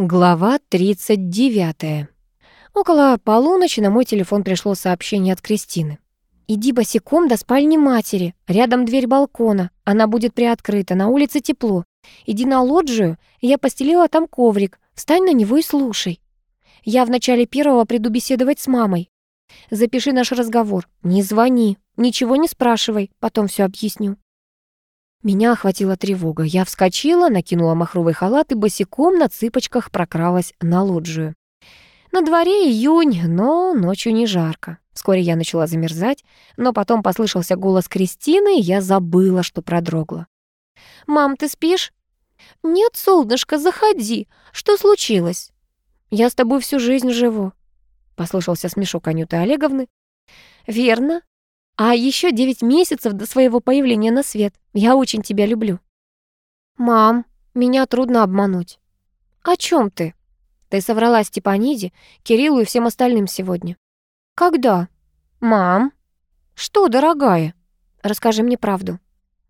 Глава 39. Около полуночи на мой телефон пришло сообщение от Кристины. «Иди босиком до спальни матери. Рядом дверь балкона. Она будет приоткрыта. На улице тепло. Иди на лоджию. Я постелила там коврик. Встань на него и слушай. Я в начале первого приду беседовать с мамой. Запиши наш разговор. Не звони. Ничего не спрашивай. Потом все объясню. Меня охватила тревога. Я вскочила, накинула махровый халат и босиком на цыпочках прокралась на лоджию. На дворе июнь, но ночью не жарко. Вскоре я начала замерзать, но потом послышался голос Кристины, и я забыла, что продрогла. «Мам, ты спишь?» «Нет, солнышко, заходи. Что случилось?» «Я с тобой всю жизнь живу», — послышался смешок Анюты Олеговны. «Верно. А еще девять месяцев до своего появления на свет. Я очень тебя люблю». «Мам, меня трудно обмануть». «О чем ты?» «Ты соврала Степаниде, Кириллу и всем остальным сегодня». «Когда?» «Мам». «Что, дорогая?» «Расскажи мне правду».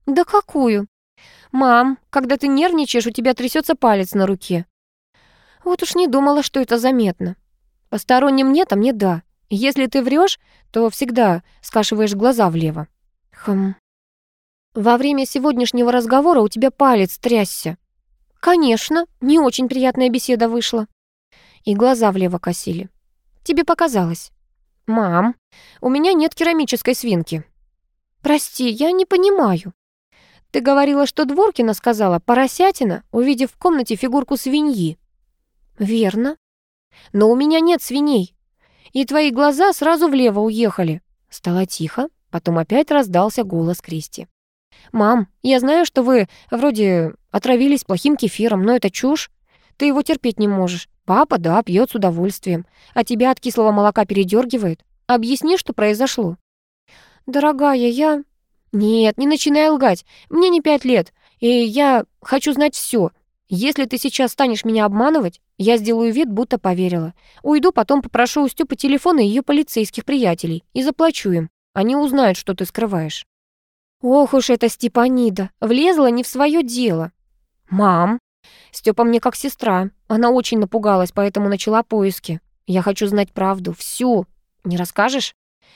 «Да какую?» «Мам, когда ты нервничаешь, у тебя трясется палец на руке». «Вот уж не думала, что это заметно. Посторонним нет, а мне да. Если ты врешь, то всегда скашиваешь глаза влево. Хм. Во время сегодняшнего разговора у тебя палец трясся. Конечно, не очень приятная беседа вышла. И глаза влево косили. Тебе показалось. Мам, у меня нет керамической свинки. Прости, я не понимаю. Ты говорила, что Дворкина сказала поросятина, увидев в комнате фигурку свиньи. Верно. Но у меня нет свиней и твои глаза сразу влево уехали». Стало тихо, потом опять раздался голос Кристи. «Мам, я знаю, что вы вроде отравились плохим кефиром, но это чушь. Ты его терпеть не можешь. Папа, да, пьет с удовольствием, а тебя от кислого молока передергивает. Объясни, что произошло». «Дорогая, я...» «Нет, не начинай лгать. Мне не пять лет, и я хочу знать все. Если ты сейчас станешь меня обманывать, я сделаю вид, будто поверила. Уйду, потом попрошу у Стёпы телефона ее полицейских приятелей и заплачу им. Они узнают, что ты скрываешь». «Ох уж эта Степанида, влезла не в свое дело». «Мам, Степа мне как сестра. Она очень напугалась, поэтому начала поиски. Я хочу знать правду, всю. Не расскажешь?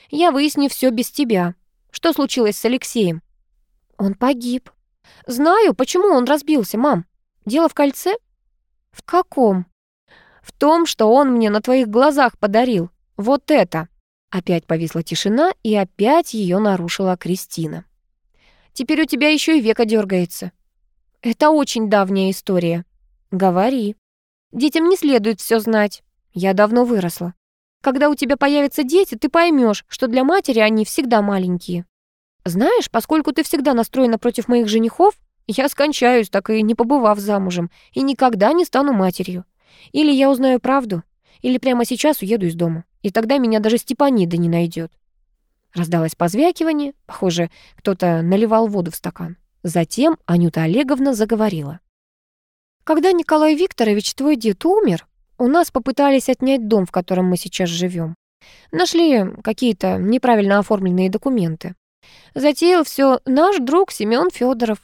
Я выясню все без тебя. Что случилось с Алексеем?» «Он погиб». «Знаю, почему он разбился, мам. Дело в кольце? В каком? В том, что он мне на твоих глазах подарил. Вот это. Опять повисла тишина, и опять ее нарушила Кристина. Теперь у тебя еще и века дергается. Это очень давняя история. Говори. Детям не следует все знать. Я давно выросла. Когда у тебя появятся дети, ты поймешь, что для матери они всегда маленькие. Знаешь, поскольку ты всегда настроена против моих женихов, я скончаюсь, так и не побывав замужем, и никогда не стану матерью. Или я узнаю правду, или прямо сейчас уеду из дома, и тогда меня даже Степанида не найдет. Раздалось позвякивание, похоже, кто-то наливал воду в стакан. Затем Анюта Олеговна заговорила. «Когда Николай Викторович, твой дед, умер, у нас попытались отнять дом, в котором мы сейчас живем. Нашли какие-то неправильно оформленные документы. Затеял все наш друг Семен Федоров.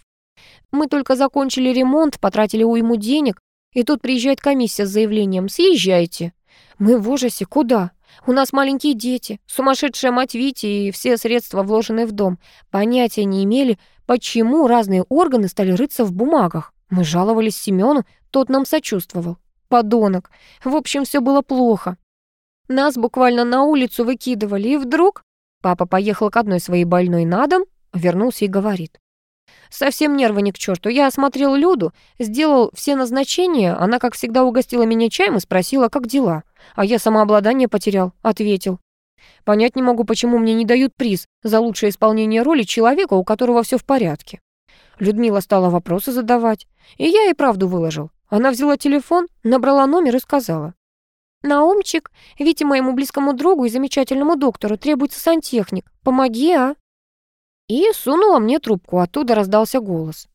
Мы только закончили ремонт, потратили уйму денег, и тут приезжает комиссия с заявлением «Съезжайте». Мы в ужасе. Куда? У нас маленькие дети, сумасшедшая мать Вити и все средства, вложенные в дом. Понятия не имели, почему разные органы стали рыться в бумагах. Мы жаловались Семену, тот нам сочувствовал. Подонок. В общем, все было плохо. Нас буквально на улицу выкидывали, и вдруг... Папа поехал к одной своей больной на дом, вернулся и говорит. Совсем нервы ни к черту. Я осмотрел Люду, сделал все назначения. Она, как всегда, угостила меня чаем и спросила, как дела. А я самообладание потерял. Ответил. Понять не могу, почему мне не дают приз за лучшее исполнение роли человека, у которого все в порядке. Людмила стала вопросы задавать, и я и правду выложил. Она взяла телефон, набрала номер и сказала. «Наумчик, Вите моему близкому другу и замечательному доктору требуется сантехник. Помоги, а?» И сунула мне трубку, оттуда раздался голос.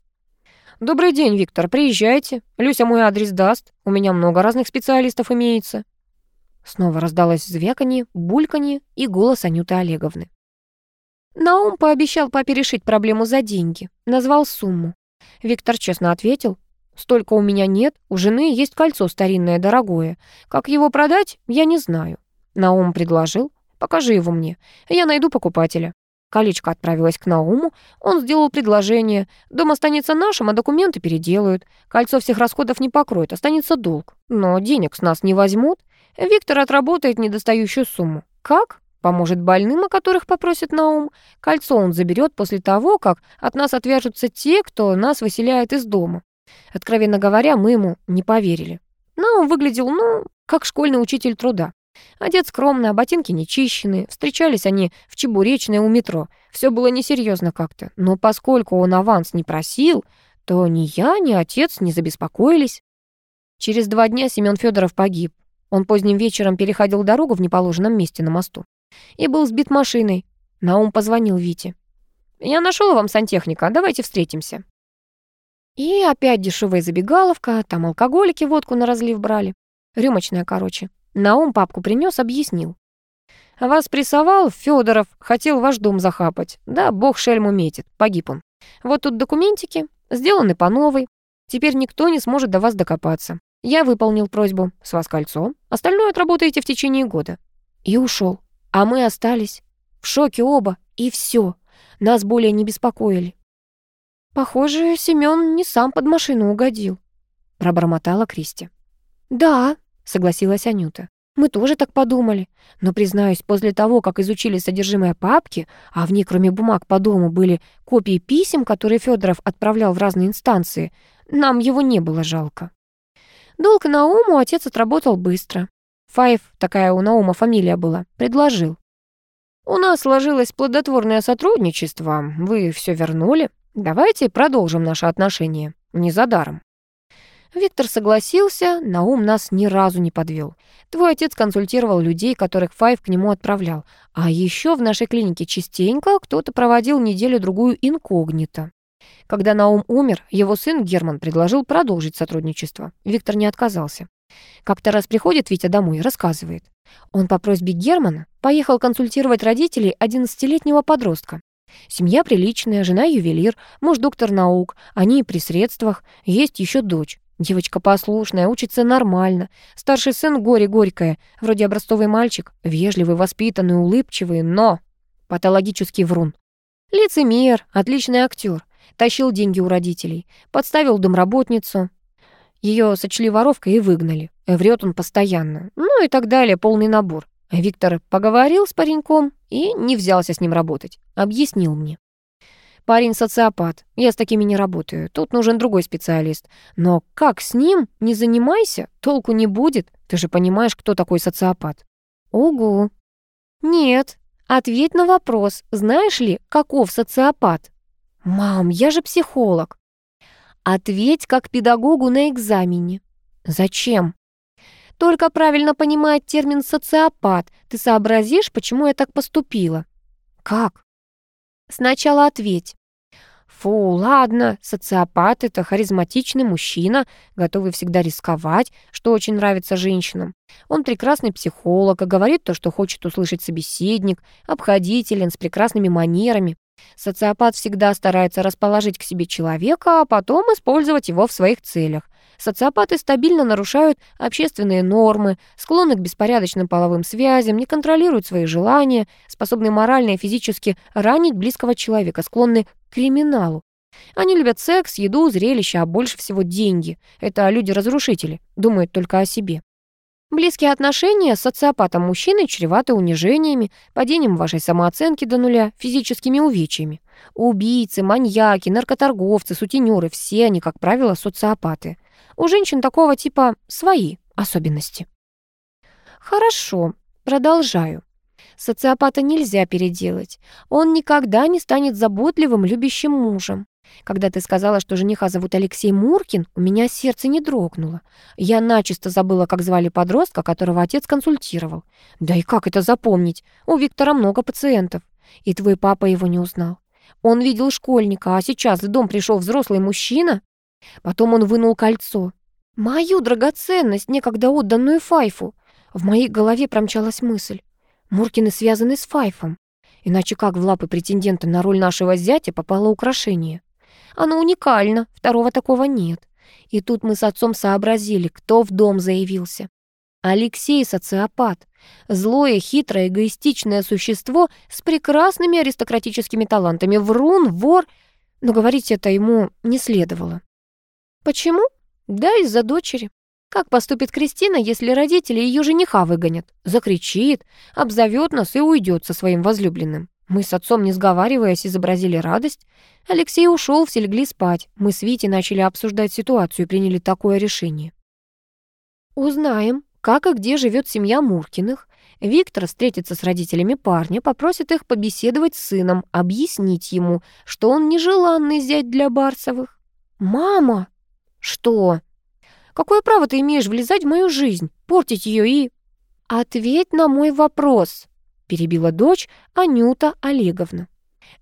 «Добрый день, Виктор, приезжайте. Люся мой адрес даст. У меня много разных специалистов имеется». Снова раздалось звяканье, бульканье и голос Анюты Олеговны. Наум пообещал папе решить проблему за деньги. Назвал сумму. Виктор честно ответил. Столько у меня нет, у жены есть кольцо старинное, дорогое. Как его продать, я не знаю. Наум предложил, покажи его мне, я найду покупателя. Колечко отправилось к Науму, он сделал предложение. Дом останется нашим, а документы переделают. Кольцо всех расходов не покроет, останется долг. Но денег с нас не возьмут. Виктор отработает недостающую сумму. Как? Поможет больным, о которых попросит Наум. Кольцо он заберет после того, как от нас отвяжутся те, кто нас выселяет из дома. Откровенно говоря, мы ему не поверили. Наум выглядел, ну, как школьный учитель труда. Одет скромно, ботинки нечищенные. Встречались они в Чебуречной у метро. Все было несерьезно как-то. Но поскольку он аванс не просил, то ни я, ни отец не забеспокоились. Через два дня Семён Федоров погиб. Он поздним вечером переходил дорогу в неположенном месте на мосту и был сбит машиной. Наум позвонил Вите. «Я нашел вам сантехника, давайте встретимся». И опять дешевая забегаловка, там алкоголики водку на разлив брали. Рюмочная, короче. Наум папку принес, объяснил. «Вас прессовал Федоров, хотел ваш дом захапать. Да, бог шельму метит, погиб он. Вот тут документики, сделаны по новой. Теперь никто не сможет до вас докопаться. Я выполнил просьбу, с вас кольцо, остальное отработаете в течение года». И ушел. А мы остались. В шоке оба, и все. Нас более не беспокоили. «Похоже, Семён не сам под машину угодил», — пробормотала Кристи. «Да», — согласилась Анюта. «Мы тоже так подумали. Но, признаюсь, после того, как изучили содержимое папки, а в ней, кроме бумаг по дому, были копии писем, которые Федоров отправлял в разные инстанции, нам его не было жалко. Долг Науму отец отработал быстро. Файв, такая у Наума фамилия была, предложил. «У нас сложилось плодотворное сотрудничество, вы все вернули. Давайте продолжим наши отношения, не за даром». Виктор согласился, Наум нас ни разу не подвел. Твой отец консультировал людей, которых Файв к нему отправлял. А еще в нашей клинике частенько кто-то проводил неделю-другую инкогнито. Когда Наум умер, его сын Герман предложил продолжить сотрудничество. Виктор не отказался. Как-то раз приходит Витя домой и рассказывает. Он по просьбе Германа поехал консультировать родителей 11-летнего подростка. Семья приличная, жена ювелир, муж доктор наук, они при средствах, есть еще дочь. Девочка послушная, учится нормально. Старший сын горе-горькое, вроде образцовый мальчик, вежливый, воспитанный, улыбчивый, но патологический врун. Лицемер, отличный актер. Тащил деньги у родителей, подставил домработницу. Ее сочли воровкой и выгнали. Врет он постоянно. Ну и так далее, полный набор. Виктор поговорил с пареньком и не взялся с ним работать. Объяснил мне. Парень социопат. Я с такими не работаю. Тут нужен другой специалист. Но как с ним не занимайся, толку не будет. Ты же понимаешь, кто такой социопат. Ого. Нет. Ответь на вопрос. Знаешь ли, каков социопат? Мам, я же психолог. Ответь как педагогу на экзамене. Зачем? Только правильно понимать термин «социопат». Ты сообразишь, почему я так поступила? Как? Сначала ответь. Фу, ладно, социопат — это харизматичный мужчина, готовый всегда рисковать, что очень нравится женщинам. Он прекрасный психолог, и говорит то, что хочет услышать собеседник, обходителен, с прекрасными манерами. Социопат всегда старается расположить к себе человека, а потом использовать его в своих целях. Социопаты стабильно нарушают общественные нормы, склонны к беспорядочным половым связям, не контролируют свои желания, способны морально и физически ранить близкого человека, склонны к криминалу. Они любят секс, еду, зрелища, а больше всего деньги. Это люди-разрушители, думают только о себе. Близкие отношения с социопатом мужчины чреваты унижениями, падением вашей самооценки до нуля, физическими увечьями. Убийцы, маньяки, наркоторговцы, сутенеры – все они, как правило, социопаты. У женщин такого типа свои особенности. Хорошо, продолжаю. Социопата нельзя переделать. Он никогда не станет заботливым, любящим мужем. Когда ты сказала, что жениха зовут Алексей Муркин, у меня сердце не дрогнуло. Я начисто забыла, как звали подростка, которого отец консультировал. Да и как это запомнить? У Виктора много пациентов. И твой папа его не узнал. Он видел школьника, а сейчас в дом пришел взрослый мужчина. Потом он вынул кольцо. Мою драгоценность, некогда отданную Файфу. В моей голове промчалась мысль. Муркины связаны с Файфом. Иначе как в лапы претендента на роль нашего зятя попало украшение? Оно уникально, второго такого нет. И тут мы с отцом сообразили, кто в дом заявился. Алексей — социопат. Злое, хитрое, эгоистичное существо с прекрасными аристократическими талантами. Врун, вор. Но говорить это ему не следовало. Почему? Да, из-за дочери. Как поступит Кристина, если родители ее жениха выгонят? Закричит, обзовет нас и уйдет со своим возлюбленным. Мы с отцом, не сговариваясь, изобразили радость. Алексей ушел, все легли спать. Мы с Витей начали обсуждать ситуацию и приняли такое решение. Узнаем, как и где живет семья Муркиных. Виктор встретится с родителями парня, попросит их побеседовать с сыном, объяснить ему, что он нежеланный зять для Барсовых. «Мама!» «Что?» «Какое право ты имеешь влезать в мою жизнь, портить ее и...» «Ответь на мой вопрос», — перебила дочь Анюта Олеговна.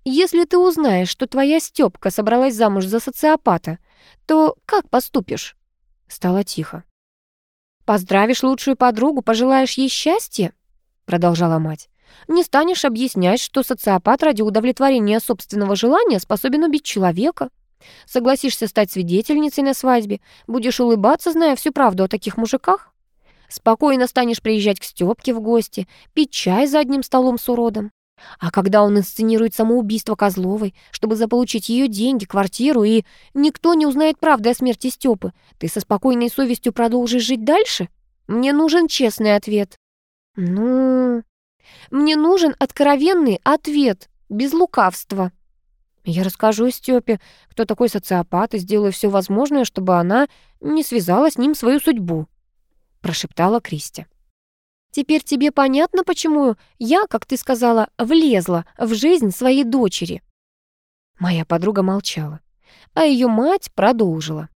«Если ты узнаешь, что твоя Стёпка собралась замуж за социопата, то как поступишь?» Стало тихо. «Поздравишь лучшую подругу, пожелаешь ей счастья?» Продолжала мать. «Не станешь объяснять, что социопат ради удовлетворения собственного желания способен убить человека. Согласишься стать свидетельницей на свадьбе, будешь улыбаться, зная всю правду о таких мужиках? Спокойно станешь приезжать к Стёпке в гости, пить чай за одним столом с уродом. А когда он инсценирует самоубийство Козловой, чтобы заполучить ее деньги, квартиру, и никто не узнает правды о смерти Стёпы, ты со спокойной совестью продолжишь жить дальше? Мне нужен честный ответ. Ну, мне нужен откровенный ответ, без лукавства. Я расскажу Стёпе, кто такой социопат, и сделаю все возможное, чтобы она не связала с ним свою судьбу прошептала Кристи. «Теперь тебе понятно, почему я, как ты сказала, влезла в жизнь своей дочери?» Моя подруга молчала, а ее мать продолжила.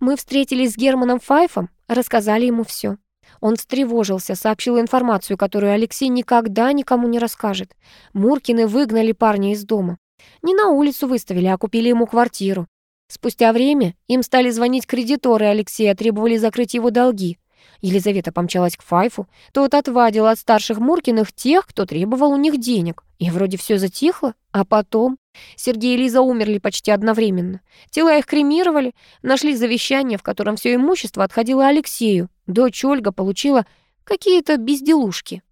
«Мы встретились с Германом Файфом, рассказали ему все. Он встревожился, сообщил информацию, которую Алексей никогда никому не расскажет. Муркины выгнали парня из дома. Не на улицу выставили, а купили ему квартиру. Спустя время им стали звонить кредиторы Алексея, требовали закрыть его долги. Елизавета помчалась к Файфу, тот отвадил от старших Муркиных тех, кто требовал у них денег. И вроде все затихло, а потом... Сергей и Лиза умерли почти одновременно. Тела их кремировали, нашли завещание, в котором все имущество отходило Алексею. Дочь Ольга получила какие-то безделушки.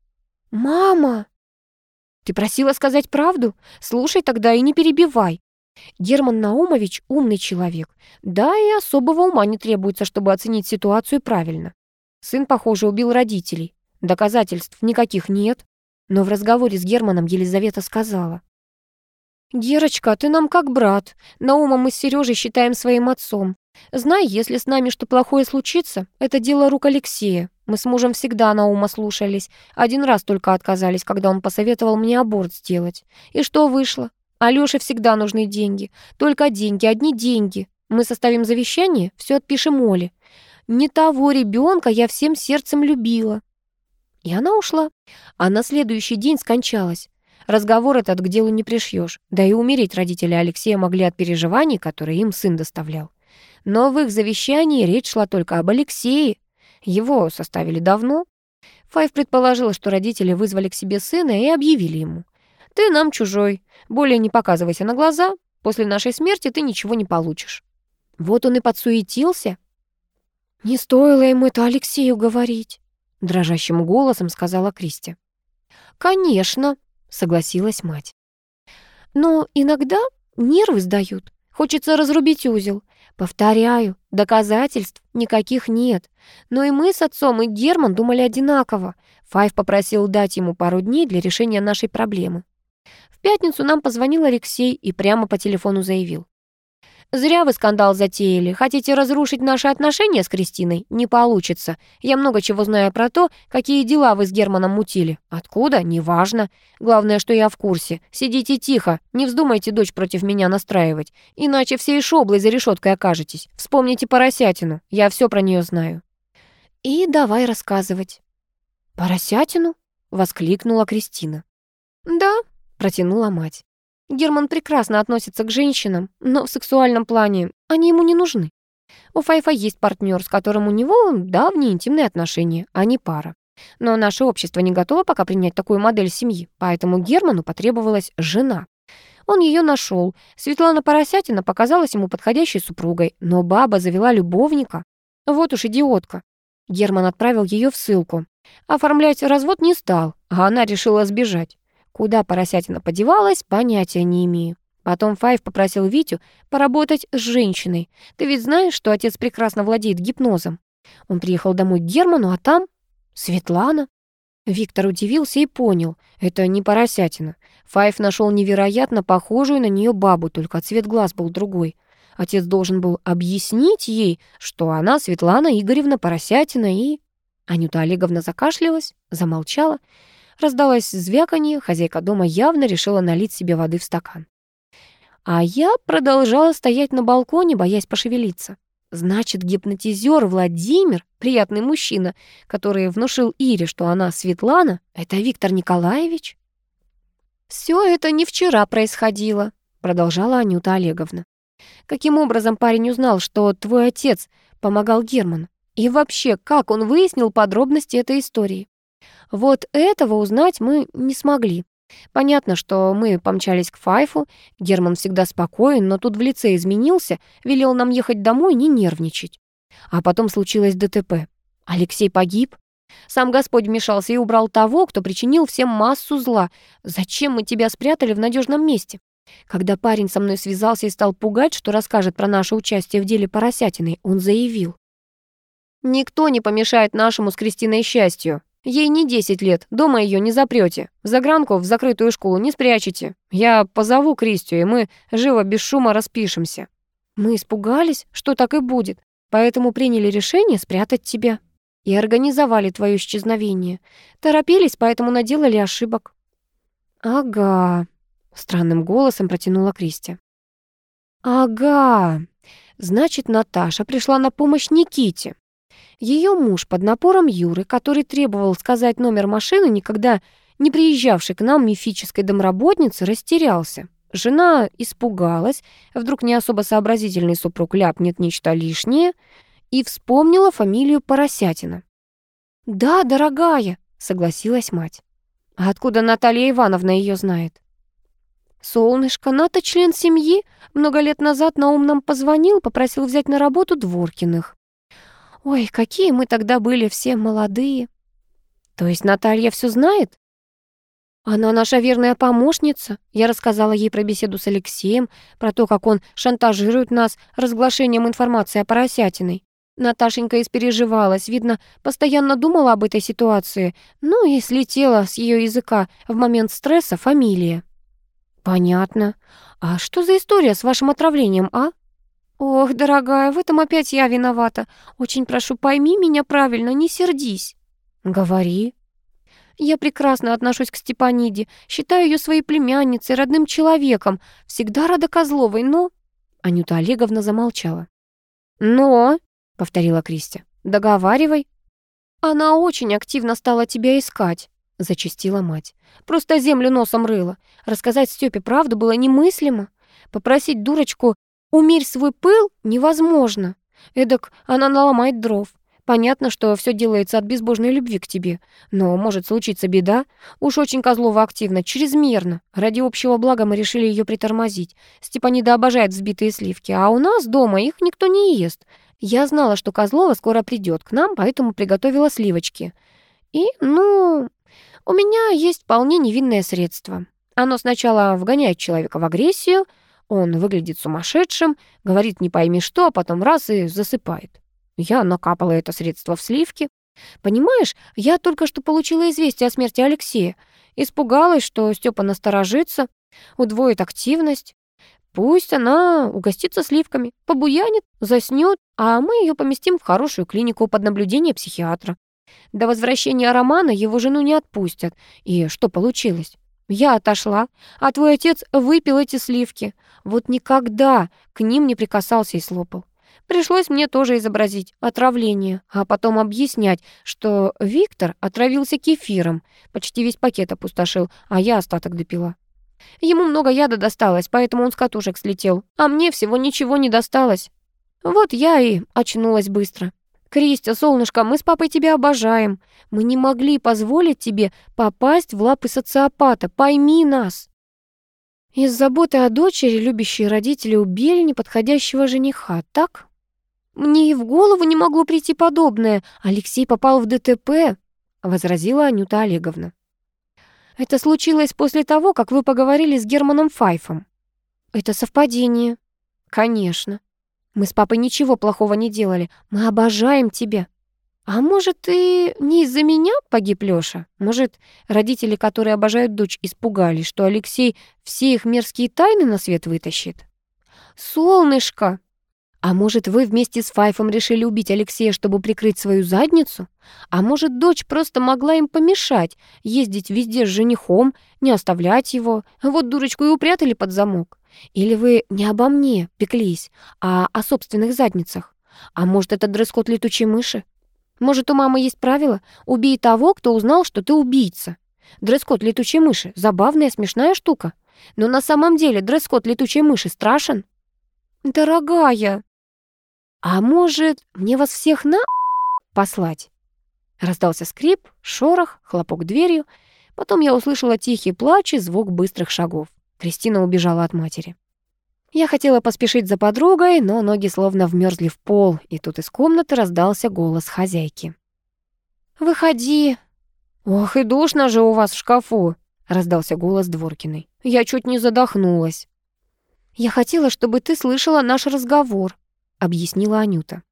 «Мама!» «Ты просила сказать правду? Слушай тогда и не перебивай. Герман Наумович умный человек. Да, и особого ума не требуется, чтобы оценить ситуацию правильно. Сын, похоже, убил родителей. Доказательств никаких нет. Но в разговоре с Германом Елизавета сказала. «Герочка, ты нам как брат. Наума мы с Сережей считаем своим отцом. Знай, если с нами что плохое случится, это дело рук Алексея. Мы с мужем всегда Наума слушались. Один раз только отказались, когда он посоветовал мне аборт сделать. И что вышло? Алёше всегда нужны деньги. Только деньги, одни деньги. Мы составим завещание, все отпишем Оле. Не того ребенка я всем сердцем любила. И она ушла, а на следующий день скончалась. Разговор этот к делу не пришьешь, да и умереть родители Алексея могли от переживаний, которые им сын доставлял. Но в их завещании речь шла только об Алексее. Его составили давно. Файв предположила, что родители вызвали к себе сына и объявили ему. «Ты нам чужой, более не показывайся на глаза, после нашей смерти ты ничего не получишь». Вот он и подсуетился, «Не стоило ему это Алексею говорить», — дрожащим голосом сказала Кристи. «Конечно», — согласилась мать. «Но иногда нервы сдают. Хочется разрубить узел. Повторяю, доказательств никаких нет. Но и мы с отцом, и Герман думали одинаково. Файв попросил дать ему пару дней для решения нашей проблемы. В пятницу нам позвонил Алексей и прямо по телефону заявил. Зря вы скандал затеяли. Хотите разрушить наши отношения с Кристиной? Не получится. Я много чего знаю про то, какие дела вы с Германом мутили. Откуда? Неважно. Главное, что я в курсе. Сидите тихо. Не вздумайте дочь против меня настраивать. Иначе всей шоблой за решеткой окажетесь. Вспомните поросятину. Я все про нее знаю. И давай рассказывать. «Поросятину?» — воскликнула Кристина. «Да», — протянула мать. Герман прекрасно относится к женщинам, но в сексуальном плане они ему не нужны. У Файфа есть партнер, с которым у него давние интимные отношения, а не пара. Но наше общество не готово пока принять такую модель семьи, поэтому Герману потребовалась жена. Он ее нашел. Светлана Поросятина показалась ему подходящей супругой, но баба завела любовника. Вот уж идиотка. Герман отправил ее в ссылку. Оформлять развод не стал, а она решила сбежать. Куда Поросятина подевалась, понятия не имею. Потом Файв попросил Витю поработать с женщиной. Ты ведь знаешь, что отец прекрасно владеет гипнозом. Он приехал домой к Герману, а там Светлана. Виктор удивился и понял, это не поросятина. Файв нашел невероятно похожую на нее бабу, только цвет глаз был другой. Отец должен был объяснить ей, что она Светлана Игоревна Поросятина и... Анюта Олеговна закашлялась, замолчала. Раздалось звяканье, хозяйка дома явно решила налить себе воды в стакан. А я продолжала стоять на балконе, боясь пошевелиться. Значит, гипнотизер Владимир, приятный мужчина, который внушил Ире, что она Светлана, это Виктор Николаевич? Все это не вчера происходило, продолжала Анюта Олеговна. Каким образом парень узнал, что твой отец помогал Герману? И вообще, как он выяснил подробности этой истории? Вот этого узнать мы не смогли. Понятно, что мы помчались к Файфу. Герман всегда спокоен, но тут в лице изменился, велел нам ехать домой, не нервничать. А потом случилось ДТП. Алексей погиб. Сам Господь вмешался и убрал того, кто причинил всем массу зла. Зачем мы тебя спрятали в надежном месте? Когда парень со мной связался и стал пугать, что расскажет про наше участие в деле поросятиной, он заявил. «Никто не помешает нашему с Кристиной счастью. Ей не 10 лет, дома ее не запрете. Загранку в закрытую школу не спрячете. Я позову Кристию, и мы живо без шума распишемся. Мы испугались, что так и будет, поэтому приняли решение спрятать тебя. И организовали твое исчезновение. Торопились, поэтому наделали ошибок. Ага, странным голосом протянула Кристи. Ага, значит, Наташа пришла на помощь Никите. Ее муж под напором Юры, который требовал сказать номер машины, никогда не приезжавший к нам мифической домработницы, растерялся. Жена испугалась, вдруг не особо сообразительный супруг ляпнет нечто лишнее, и вспомнила фамилию Поросятина. «Да, дорогая», — согласилась мать. «А откуда Наталья Ивановна ее знает?» «Солнышко, Ната член семьи. Много лет назад на ум нам позвонил, попросил взять на работу Дворкиных. Ой, какие мы тогда были все молодые. То есть Наталья все знает? Она наша верная помощница. Я рассказала ей про беседу с Алексеем, про то, как он шантажирует нас разглашением информации о поросятиной. Наташенька испереживалась, видно, постоянно думала об этой ситуации, ну и слетела с ее языка в момент стресса фамилия. «Понятно. А что за история с вашим отравлением, а?» «Ох, дорогая, в этом опять я виновата. Очень прошу, пойми меня правильно, не сердись». «Говори». «Я прекрасно отношусь к Степаниде, считаю ее своей племянницей, родным человеком, всегда рада Козловой, но...» Анюта Олеговна замолчала. «Но...» — повторила Кристи. «Договаривай». «Она очень активно стала тебя искать», — зачастила мать. «Просто землю носом рыла. Рассказать Стёпе правду было немыслимо. Попросить дурочку Умерь свой пыл невозможно. Эдак она наломает дров. Понятно, что все делается от безбожной любви к тебе. Но может случиться беда. Уж очень Козлова активно, чрезмерно. Ради общего блага мы решили ее притормозить. Степанида обожает взбитые сливки, а у нас дома их никто не ест. Я знала, что Козлова скоро придет к нам, поэтому приготовила сливочки. И, ну, у меня есть вполне невинное средство. Оно сначала вгоняет человека в агрессию, он выглядит сумасшедшим, говорит не пойми что, а потом раз и засыпает. Я накапала это средство в сливки. Понимаешь, я только что получила известие о смерти Алексея. Испугалась, что Степа насторожится, удвоит активность. Пусть она угостится сливками, побуянит, заснет, а мы ее поместим в хорошую клинику под наблюдение психиатра. До возвращения Романа его жену не отпустят. И что получилось? Я отошла, а твой отец выпил эти сливки. Вот никогда к ним не прикасался и слопал. Пришлось мне тоже изобразить отравление, а потом объяснять, что Виктор отравился кефиром, почти весь пакет опустошил, а я остаток допила. Ему много яда досталось, поэтому он с катушек слетел, а мне всего ничего не досталось. Вот я и очнулась быстро. «Кристи, солнышко, мы с папой тебя обожаем. Мы не могли позволить тебе попасть в лапы социопата. Пойми нас». Из заботы о дочери любящие родители убили неподходящего жениха, так? Мне и в голову не могло прийти подобное. Алексей попал в ДТП, возразила Анюта Олеговна. Это случилось после того, как вы поговорили с Германом Файфом. Это совпадение. Конечно. Мы с папой ничего плохого не делали. Мы обожаем тебя. А может, и не из-за меня погиб Лёша? Может, родители, которые обожают дочь, испугались, что Алексей все их мерзкие тайны на свет вытащит? Солнышко! А может, вы вместе с Файфом решили убить Алексея, чтобы прикрыть свою задницу? А может, дочь просто могла им помешать, ездить везде с женихом, не оставлять его? Вот дурочку и упрятали под замок. Или вы не обо мне пеклись, а о собственных задницах? А может, это дресс-код летучей мыши? Может, у мамы есть правило «убей того, кто узнал, что ты убийца». Дресс-код летучей мыши — забавная, смешная штука. Но на самом деле дресс-код летучей мыши страшен. «Дорогая!» «А может, мне вас всех на послать?» Раздался скрип, шорох, хлопок дверью. Потом я услышала тихий плач и звук быстрых шагов. Кристина убежала от матери. Я хотела поспешить за подругой, но ноги словно вмерзли в пол, и тут из комнаты раздался голос хозяйки. «Выходи!» «Ох, и душно же у вас в шкафу!» — раздался голос Дворкиной. «Я чуть не задохнулась». «Я хотела, чтобы ты слышала наш разговор», — объяснила Анюта.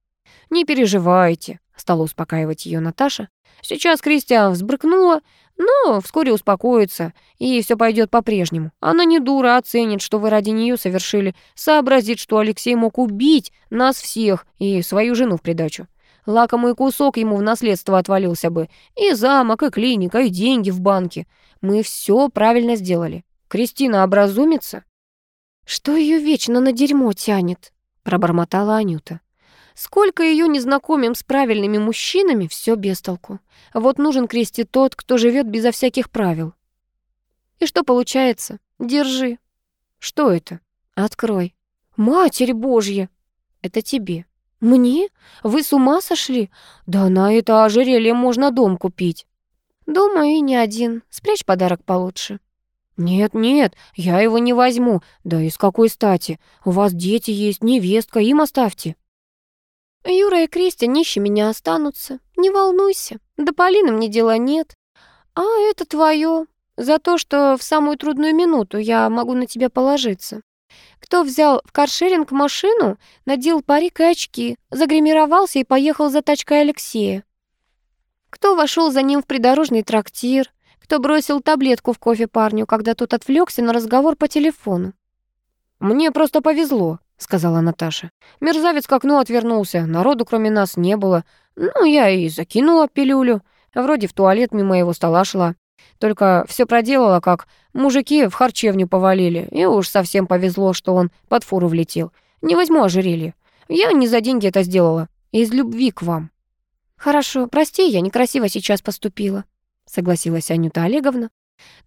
«Не переживайте», — стала успокаивать ее Наташа. «Сейчас Кристиан взбрыкнула, но вскоре успокоится, и все пойдет по-прежнему. Она не дура, оценит, что вы ради нее совершили, сообразит, что Алексей мог убить нас всех и свою жену в придачу. Лакомый кусок ему в наследство отвалился бы. И замок, и клиника, и деньги в банке. Мы все правильно сделали. Кристина образумится?» «Что ее вечно на дерьмо тянет?» — пробормотала Анюта. Сколько ее не знакомим с правильными мужчинами, все без толку. Вот нужен Кристи тот, кто живет безо всяких правил. И что получается? Держи. Что это? Открой. Матерь Божья! Это тебе. Мне? Вы с ума сошли? Да на это ожерелье можно дом купить. Думаю, и не один. Спрячь подарок получше. «Нет, нет, я его не возьму. Да и с какой стати? У вас дети есть, невестка, им оставьте». Юра и Кристи нищими не останутся. Не волнуйся, до Полины мне дела нет. А это твое. За то, что в самую трудную минуту я могу на тебя положиться. Кто взял в каршеринг машину, надел парик и очки, загримировался и поехал за тачкой Алексея? Кто вошел за ним в придорожный трактир? Кто бросил таблетку в кофе парню, когда тот отвлекся на разговор по телефону? «Мне просто повезло», — сказала Наташа. «Мерзавец к окну отвернулся, народу кроме нас не было. Ну, я и закинула пилюлю. Вроде в туалет мимо его стола шла. Только все проделала, как мужики в харчевню повалили. И уж совсем повезло, что он под фуру влетел. Не возьму ожерелье. Я не за деньги это сделала. Из любви к вам». «Хорошо, прости, я некрасиво сейчас поступила», — согласилась Анюта Олеговна.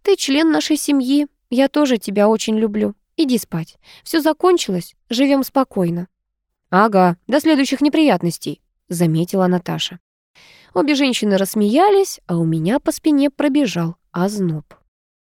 «Ты член нашей семьи. Я тоже тебя очень люблю. Иди спать. Все закончилось, живем спокойно». «Ага, до следующих неприятностей», — заметила Наташа. Обе женщины рассмеялись, а у меня по спине пробежал озноб.